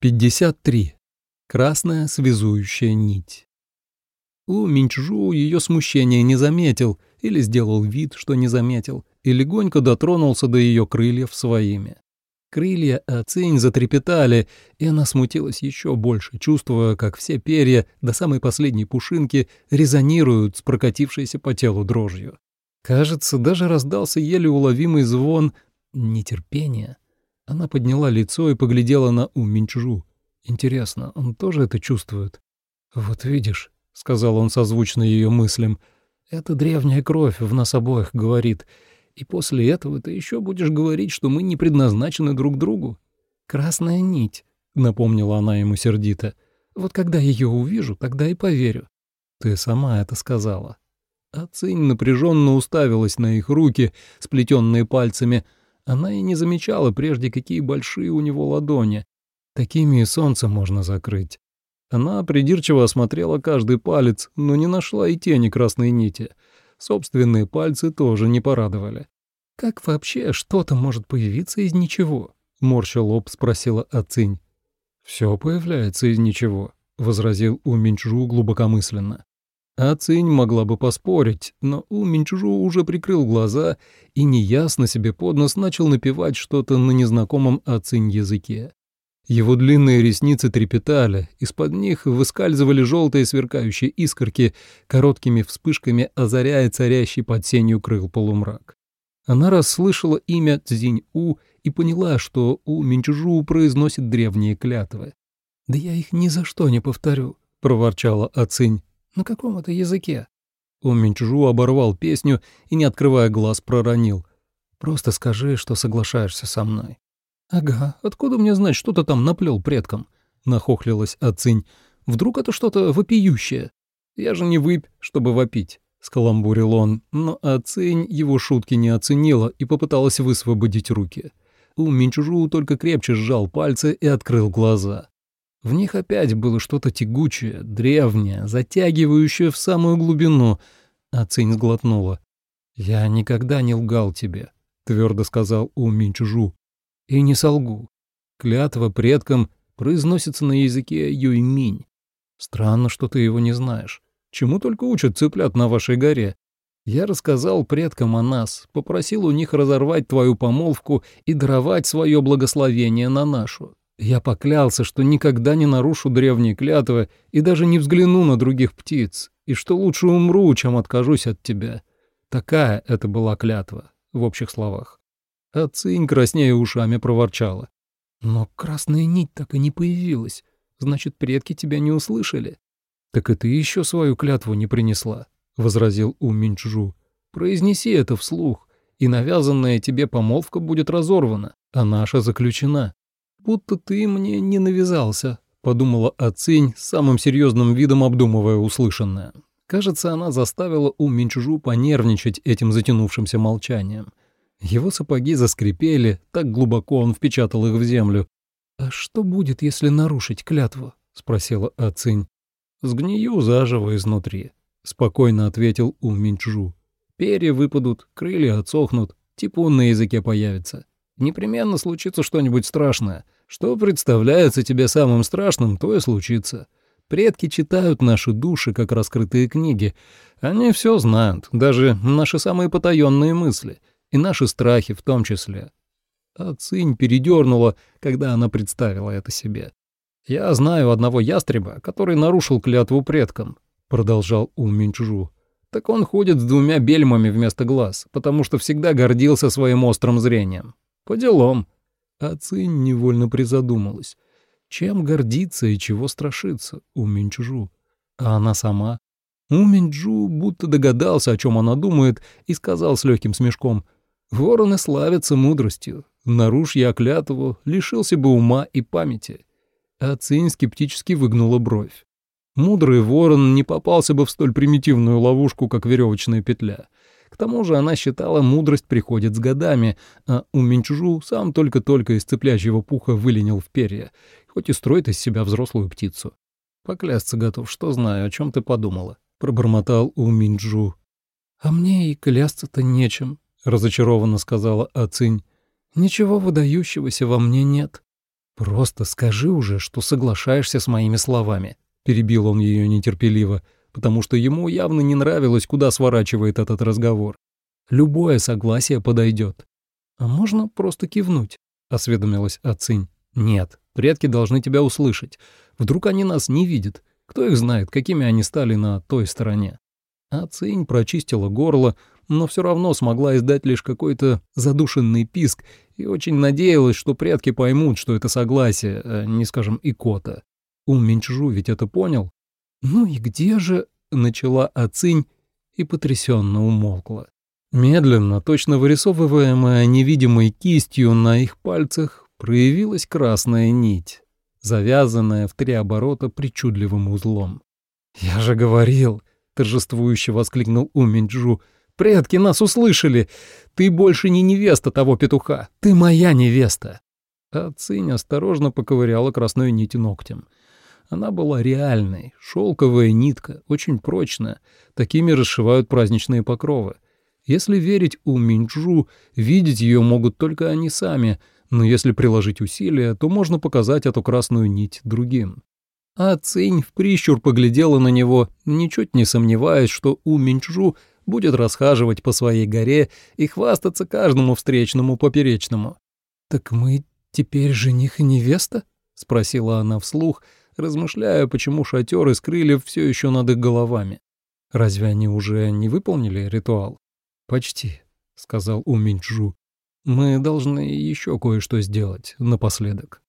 53. Красная связующая нить. У Минчжу ее смущение не заметил или сделал вид, что не заметил, и легонько дотронулся до ее крыльев своими. Крылья Ацинь затрепетали, и она смутилась еще больше, чувствуя, как все перья до самой последней пушинки резонируют с прокатившейся по телу дрожью. Кажется, даже раздался еле уловимый звон нетерпения. Она подняла лицо и поглядела на Уминчжу. Интересно, он тоже это чувствует? «Вот видишь», — сказал он созвучно ее мыслям, — «это древняя кровь в нас обоих говорит, и после этого ты еще будешь говорить, что мы не предназначены друг другу». «Красная нить», — напомнила она ему сердито. «Вот когда ее увижу, тогда и поверю». «Ты сама это сказала». А Цинь напряженно уставилась на их руки, сплетенные пальцами, — она и не замечала прежде, какие большие у него ладони. Такими и солнце можно закрыть. Она придирчиво осмотрела каждый палец, но не нашла и тени красной нити. Собственные пальцы тоже не порадовали. «Как вообще что-то может появиться из ничего?» — морща лоб спросила Ацинь. «Все появляется из ничего», — возразил У Минчжу глубокомысленно. А Цинь могла бы поспорить, но У Минчжу уже прикрыл глаза и неясно себе под нос начал напевать что-то на незнакомом Ацинь языке. Его длинные ресницы трепетали, из-под них выскальзывали желтые сверкающие искорки, короткими вспышками озаряя царящий под сенью крыл полумрак. Она расслышала имя Цзинь-У и поняла, что У Минчжу произносит древние клятвы. «Да я их ни за что не повторю», — проворчала Ацинь. На каком это языке?» Уминчжу оборвал песню и, не открывая глаз, проронил. «Просто скажи, что соглашаешься со мной». «Ага, откуда мне знать, что ты там наплел предкам?» — нахохлилась Ацинь. «Вдруг это что-то вопиющее?» «Я же не выпь, чтобы вопить», — скаламбурил он, но Ацинь его шутки не оценила и попыталась высвободить руки. У Минчжу только крепче сжал пальцы и открыл глаза. В них опять было что-то тягучее, древнее, затягивающее в самую глубину. А Цинь сглотнула. «Я никогда не лгал тебе», — твердо сказал У Минчжу. «И не солгу. Клятва предкам произносится на языке юйминь. Странно, что ты его не знаешь. Чему только учат цыплят на вашей горе. Я рассказал предкам о нас, попросил у них разорвать твою помолвку и даровать свое благословение на нашу. Я поклялся, что никогда не нарушу древние клятвы и даже не взгляну на других птиц, и что лучше умру, чем откажусь от тебя. Такая это была клятва, в общих словах. А Цинь краснея ушами проворчала. Но красная нить так и не появилась. Значит, предки тебя не услышали. Так и ты еще свою клятву не принесла, — возразил У Минчжу. Произнеси это вслух, и навязанная тебе помолвка будет разорвана, а наша заключена будто ты мне не навязался», — подумала Ацинь самым серьезным видом обдумывая услышанное. Кажется, она заставила у Минчужу понервничать этим затянувшимся молчанием. Его сапоги заскрипели, так глубоко он впечатал их в землю. «А что будет, если нарушить клятву?» — спросила Ацинь. «Сгнию заживо изнутри», — спокойно ответил У Минчжу. «Перья выпадут, крылья отсохнут, типун на языке появится. Непременно случится что-нибудь страшное. Что представляется тебе самым страшным, то и случится. Предки читают наши души, как раскрытые книги. Они все знают, даже наши самые потаенные мысли, и наши страхи в том числе. А передернула, когда она представила это себе. «Я знаю одного ястреба, который нарушил клятву предкам», — продолжал У Минчжу. «Так он ходит с двумя бельмами вместо глаз, потому что всегда гордился своим острым зрением. По делам. А Цинь невольно призадумалась. Чем гордиться и чего страшиться у Минчжу? А она сама? У Минчжу будто догадался, о чем она думает, и сказал с легким смешком. «Вороны славятся мудростью. Нарушь я клятву, лишился бы ума и памяти». А Цинь скептически выгнула бровь. Мудрый ворон не попался бы в столь примитивную ловушку, как веревочная петля. К тому же она считала, мудрость приходит с годами, а у Минчжу сам только-только из цыплячьего пуха выленил в перья, хоть и строит из себя взрослую птицу. «Поклясться готов, что знаю, о чем ты подумала», — пробормотал у Минчжу. «А мне и клясться-то нечем», — разочарованно сказала Ацинь. «Ничего выдающегося во мне нет». «Просто скажи уже, что соглашаешься с моими словами», — перебил он ее нетерпеливо, потому что ему явно не нравилось, куда сворачивает этот разговор. «Любое согласие подойдет». «А можно просто кивнуть?» — осведомилась Ацинь. «Нет, предки должны тебя услышать. Вдруг они нас не видят. Кто их знает, какими они стали на той стороне?» Ацинь прочистила горло, но все равно смогла издать лишь какой-то задушенный писк и очень надеялась, что предки поймут, что это согласие, а не, скажем, икота. Ум Минчжу ведь это понял. «Ну и где же...» — начала Ацинь и потрясенно умолкла. Медленно, точно вырисовываемая невидимой кистью на их пальцах, проявилась красная нить, завязанная в три оборота причудливым узлом. «Я же говорил!» — торжествующе воскликнул Уминджу. «Предки нас услышали! Ты больше не невеста того петуха! Ты моя невеста!» А Цинь осторожно поковыряла красную нить ногтем. Она была реальной, шелковая нитка, очень прочная. Такими расшивают праздничные покровы. Если верить У Минджу, видеть ее могут только они сами, но если приложить усилия, то можно показать эту красную нить другим. А Цинь в прищур поглядела на него, ничуть не сомневаясь, что У Минджу будет расхаживать по своей горе и хвастаться каждому встречному поперечному. «Так мы теперь жених и невеста?» — спросила она вслух, размышляя, почему шатер из крыльев все еще над их головами. Разве они уже не выполнили ритуал? «Почти», — сказал Уминчжу. «Мы должны еще кое-что сделать напоследок».